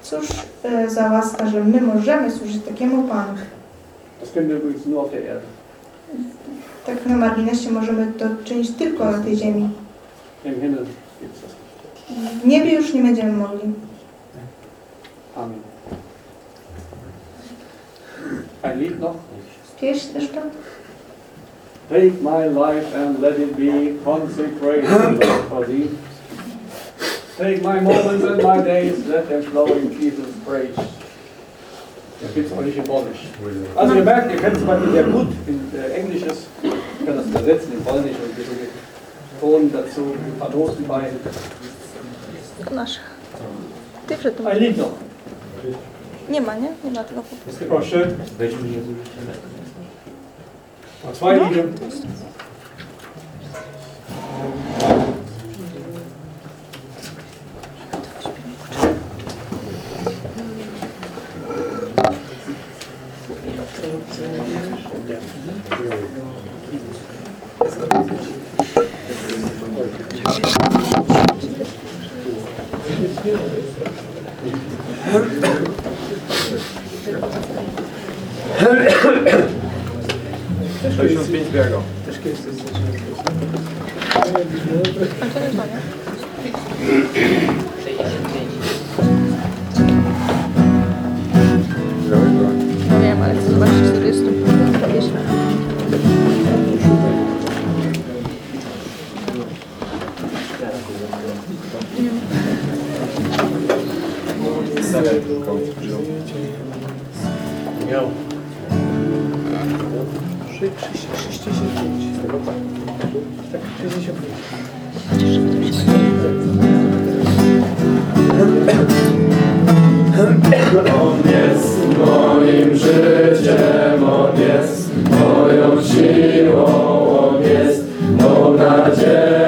Cóż e, za łaska, że my możemy służyć takiemu Panu. Das können wir übrigens nur auf der Erde. Tak na marginesie możemy to czynić tylko na tej ziemi. Im Himmel gibt es das nicht. W niebie już nie będziemy mogli. Amen. Ein Lied noch? Pieśń jeszcze? Take my life and let it be consecrated for thee. Take my moments and my days, let them flow in Jesus' praise. Das gibt es auch nicht in Polnisch. Also ihr merkt, ihr könnt zum Beispiel sehr gut in äh, Englisches, ich kann das übersetzen in Polnisch und wir so Ton dazu, ein paar Noten bei. Ein Lied noch. Nie ma, nie? Nie ma tego po prostu. Proszę. Noch zwei Lieder. A to No ale chcę zobaczyć, który jest tu. Pieśń. On jest moim życiem, On jest moją siłą, On jest mą nadzieją,